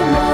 my